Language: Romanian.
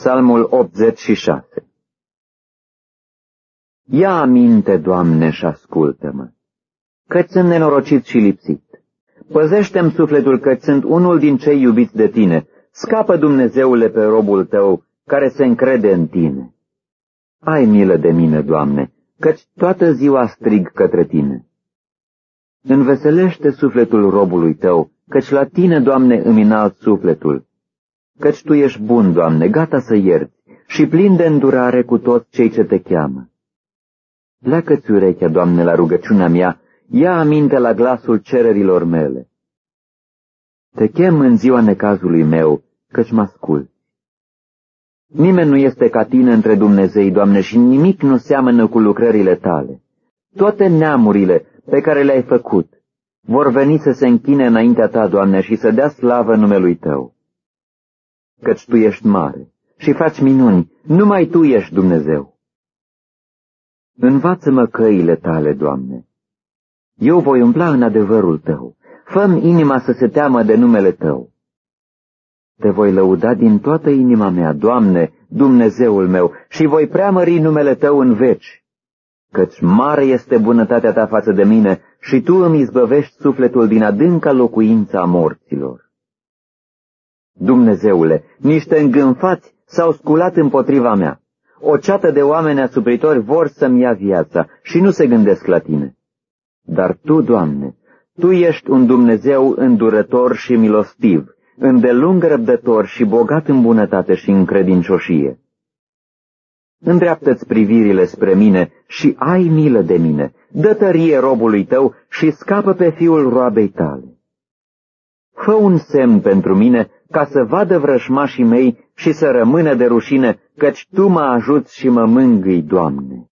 Psalmul 86 Ia aminte, Doamne, și ascultă-mă, că sunt nenorocit și lipsit. Păzește-mi sufletul că sunt unul din cei iubiți de tine. Scapă, Dumnezeule, pe robul tău, care se încrede în tine. Ai milă de mine, Doamne, căci toată ziua strig către tine. Înveselește sufletul robului tău, căci la tine, Doamne, îmi înalt sufletul. Căci Tu ești bun, Doamne, gata să ierți și plin de îndurare cu toți cei ce te cheamă. Pleacă-ți urechea, Doamne, la rugăciunea mea, ia aminte la glasul cererilor mele. Te chem în ziua necazului meu, căci mă ascult. Nimeni nu este ca tine între Dumnezei, Doamne, și nimic nu seamănă cu lucrările tale. Toate neamurile pe care le-ai făcut vor veni să se închine înaintea ta, Doamne, și să dea slavă numelui Tău. Căci Tu ești mare și faci minuni, numai Tu ești Dumnezeu. Învață-mă căile Tale, Doamne. Eu voi umbla în adevărul Tău. fă inima să se teamă de numele Tău. Te voi lăuda din toată inima mea, Doamne, Dumnezeul meu, și voi preamări numele Tău în veci, căci mare este bunătatea Ta față de mine și Tu îmi izbăvești sufletul din adânca locuința morților. Dumnezeule, niște îngânfați s-au sculat împotriva mea. O ceată de oameni asupritori vor să-mi ia viața și nu se gândesc la Tine. Dar Tu, Doamne, Tu ești un Dumnezeu îndurător și milostiv, îndelung răbdător și bogat în bunătate și în credincioșie. Îndreaptă-ți privirile spre mine și ai milă de mine, dă tărie robului tău și scapă pe fiul roabei tale. Fă un semn pentru mine ca să vadă vrășmașii mei și să rămână de rușine, căci Tu mă ajuți și mă mângâi, Doamne.